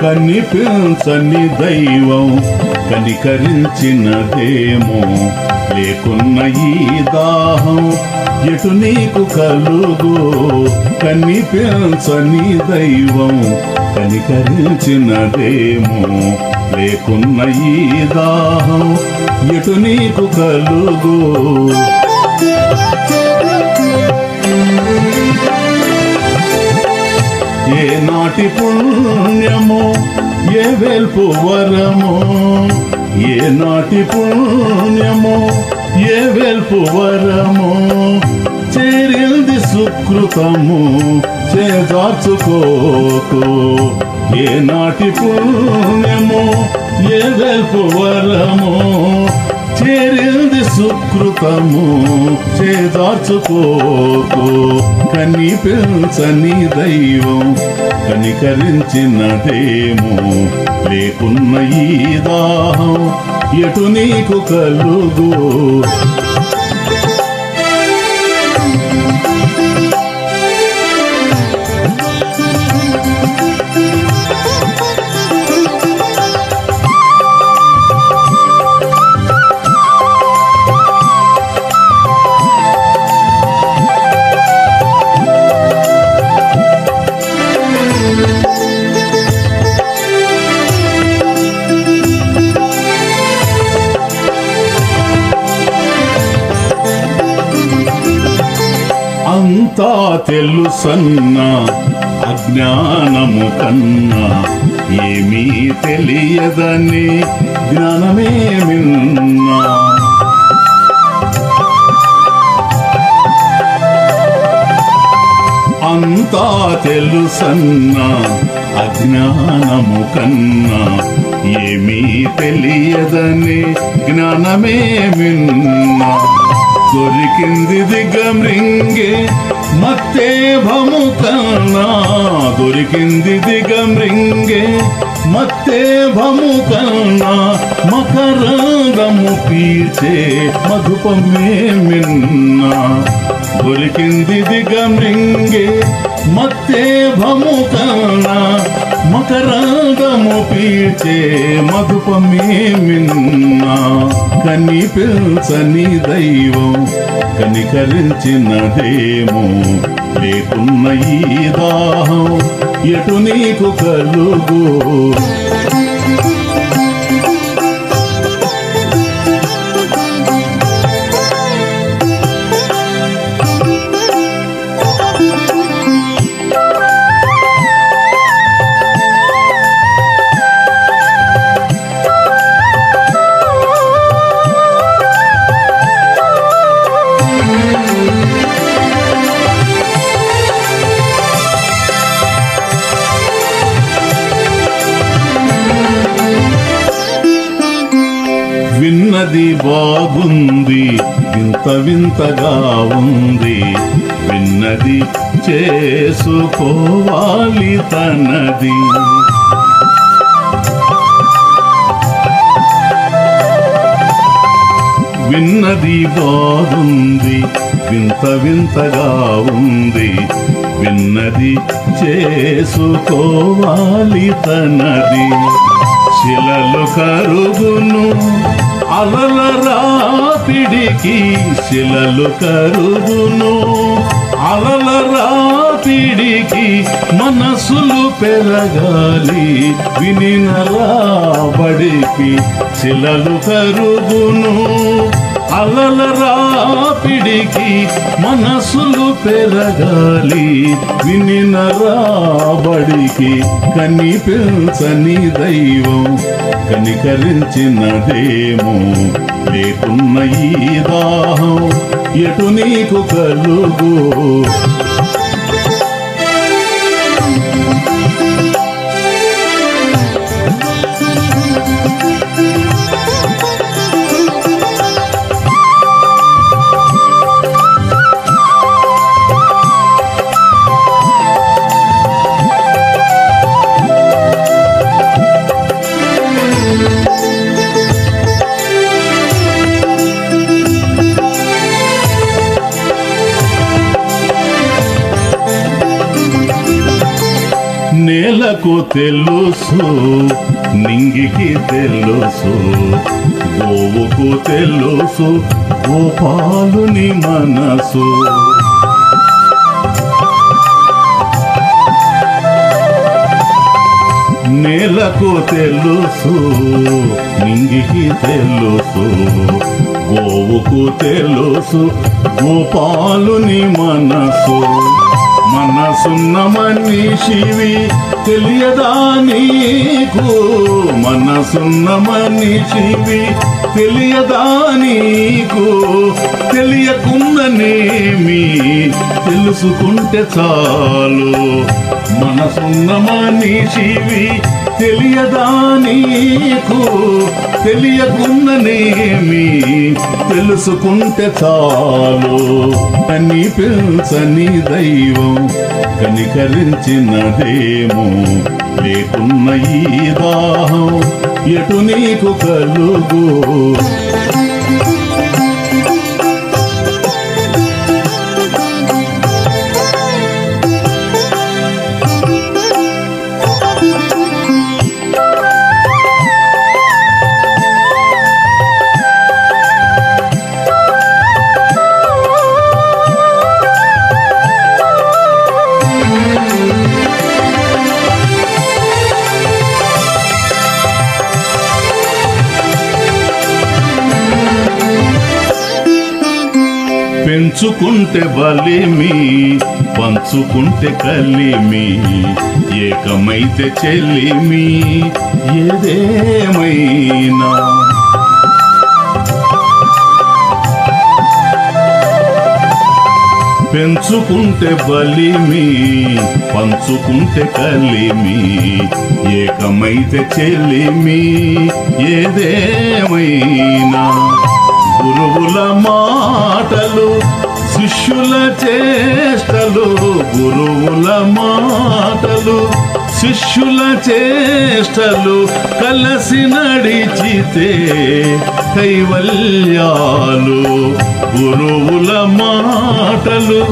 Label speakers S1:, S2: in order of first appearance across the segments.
S1: కనిపించని దైవం కనికరించినదేమో. లేకున్న ఈ దాహం ఎటు నీకు కలుగు? కనిపించని దైవం కనికరించినదేమో. లేకున్న ఈ దాహం ఎటు నీకు కలుగు? ఏ నాటి పుణ్యము ఏ వెల్పు వరము? ఏ నాటి పుణ్యము ఏ వెల్పు వరము? చేరింది సుకృతము చేదార్చుకోకు ఏ నాటి పుణ్యము ఏ వెల్పు వరము? చేరింది సుకృతము చేదార్చుకోకు. కనిపించని దైవం కనికరించినదేమో. లేకున్న ఈ దాహం ఎటు నీకు కలుగు? అంతా తెలుసన్నా అజ్ఞానము కన్నా ఏమీ తెలియదని జ్ఞానమేమి మిన్నా. అంతా తెలుసన్నా అజ్ఞానము కన్నా ఏమీ తెలియదని జ్ఞానమే మిన్నా. దొరికింది దిగమృంగే మత్తే భము కన్నా. దొరికింది దిగమృంగే మత్తే భము కన్నా. మకరంగము పీచే మధుపమే మిన్నా. దొరికింది దిగమృంగే మత్తే భముకన మకరంగము పీచే మధుపమే మిన్నా. కనిపించని దైవం కనికరించినదేమో లేకున్న ఈ దాహం ఎటు నీకు కలుగు? విన్నది బాగుంది వింత వింతగా ఉంది. విన్నది చేసుకోవాలి తనది. విన్నది బాగుంది వింత వింతగా ఉంది. విన్నది చేసుకోవాలి తనది. శిలలు కరుగును అలల రాపిడికి శిలలు కరుగును. అలల రాపిడికి మనసులు పెరగాలి. వినినరాబడికి శిలలు కరుగును. అలల రాపిడికి మనసులు పెరగాలి. వినిన రాబడికి కనిపించని దైవం. కనికరించినదేమో లేకున్న ఈ దాహం ఎటు నీకు కలుగు? నేలకు తెలుసు నింగికి తెలుసు గోవుకు తెలుసు గోపాలుని మనసు. నేలకు తెలుసు నింగికి తెలుసు గోవుకు తెలుసు గోపాలుని మనసు. మనసున్న మనిషివి తెలియదా నీకు? మనసున్న మనిషివి తెలియదా నీకు? తెలియకున్ననేమి తెలుసుకుంటే చాలు. మనసున్న మనిషివి తెలియదా నీకు? తెలియకుండానేమి తెలుసుకుంటే చాలు. కనిపించని దైవం కనికరించినదేమో? లేకున్న ఈ దాహం ఎటు నీకు కలుగు? పంచుకుంటే బలిమి పంచుకుంటే కలిమి ఏకమైతే చెల్లిమి ఏదేమైనా. పెంచుకుంటే బలిమి పంచుకుంటే కలిమి ఏకమైతే చెల్లిమి ఏదేమైనా. గురువుల మాటలు శిష్యుల చేష్టలు గురువుల మాటలు శిష్యుల చేష్టలు కలసి నడిచితే కైవల్యాలు. గురువుల మాటలు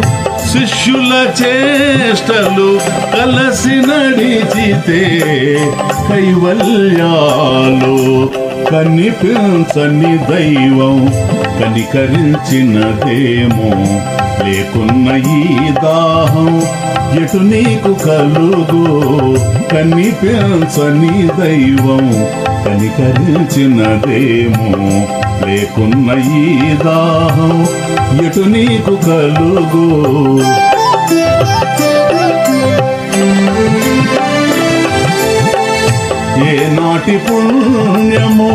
S1: శిష్యుల చేష్టలు కలసి నడిచితే కైవల్యాలు. కనిపించని దైవం కనికరించినదేమో. లేకున్న ఈ దాహం ఎటు నీకు కలుగు? కనిపించని దైవం కనికరించినదేమో. లేకున్న ఈ దాహం ఎటు నీకు కలుగు? నాటి పుణ్యము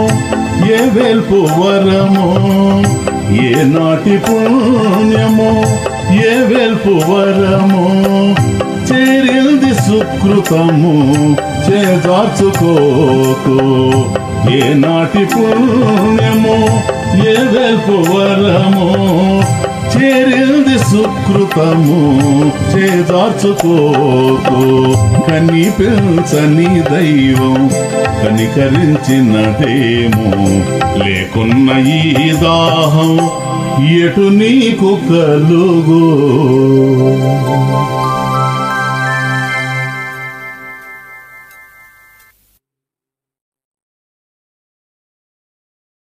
S1: ఏ వెల్పు వరము ఏ నాటి పుణ్యము ఏ వెల్పు వరము. చేరింది సుకృతము చేదార్చుకోకు ఏ నాటి పుణ్యము ఏ వెల్పు వరము చేరింది సుకృతము చేదార్చుకోకు కనిపించని దైవం కనికరించినదేమో. లేకున్న ఈ దాహం ఎటు నీకు కలుగు?